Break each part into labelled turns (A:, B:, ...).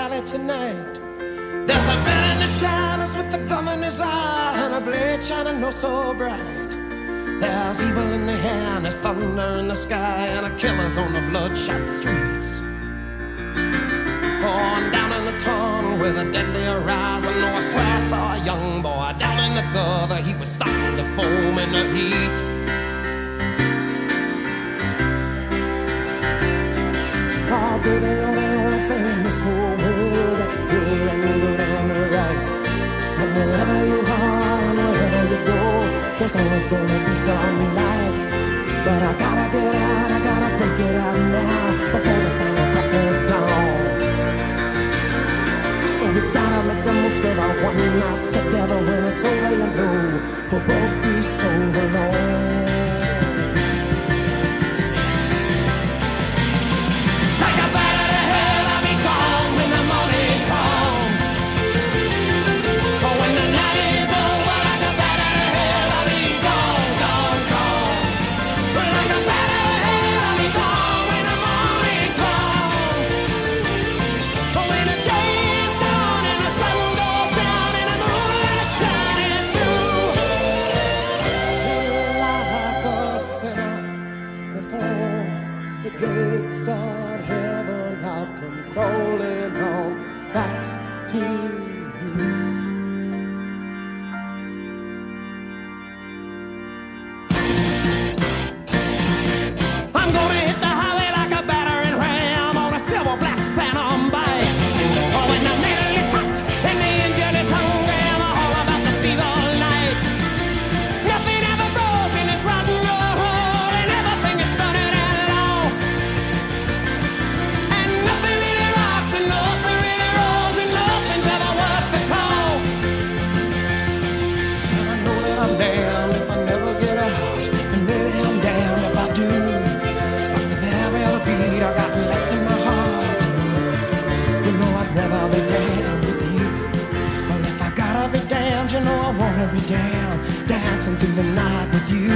A: valley tonight. There's a man in the shadows with the gun in his eye and a blade shining no so bright. There's evil in the air and there's thunder in the sky and a killer's on the bloodshot streets. Oh, and down in the tunnel with a deadly horizon, oh, I swear I saw a young boy down in the gutter. He was starting to foam in the heat. Oh, baby, you're the only thing there's always gonna be some light. But I gotta get out, I gotta break it out now before the final crack of dawn. So we gotta make the most of our one night together when it's over, you know we'll both be so alone. Be damned, dancing through the night with you.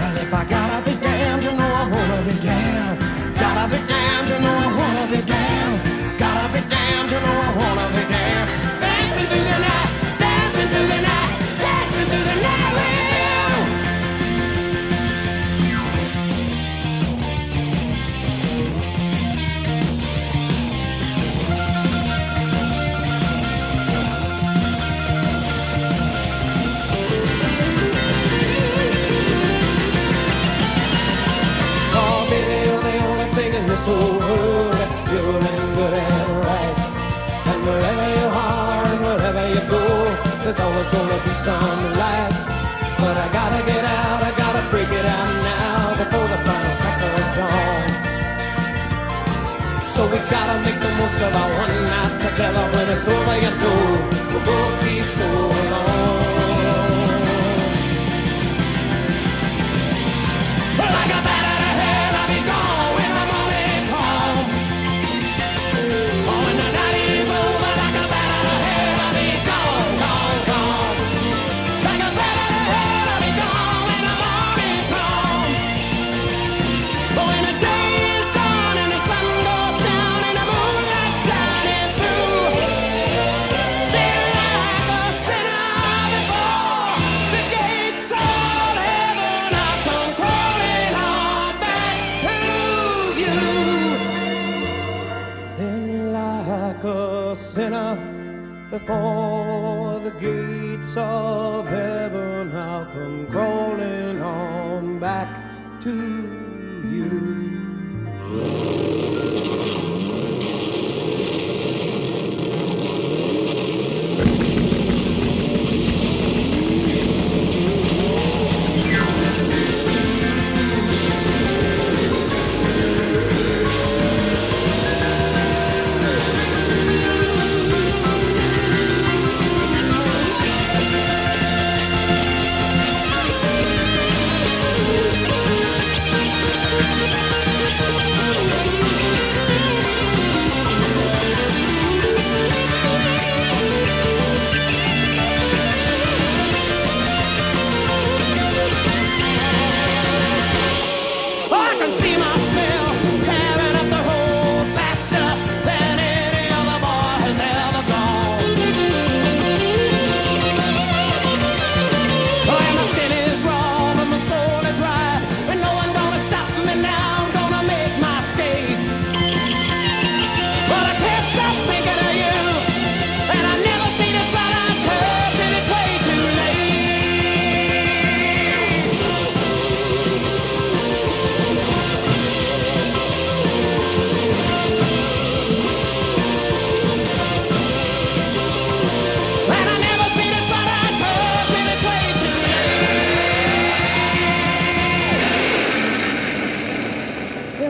A: Well, if I gotta be damned, you know I wanna be damned. Gotta be damned, you know I wanna be damned. Gotta be damned, you know I the most one night together. When it's over, you know we'll both be so before the gates of heaven, I'll come crawling on back to you.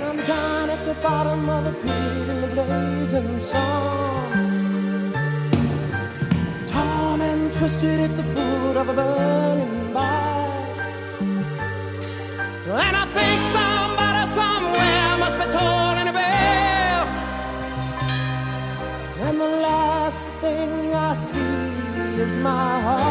A: And I'm down at the bottom of the pit in the blazing sun. Torn and twisted at the foot of a burning bike. And I think somebody somewhere must be tolling a bell. And the last thing I see is my heart.